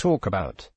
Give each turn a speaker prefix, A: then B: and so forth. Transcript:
A: talk about.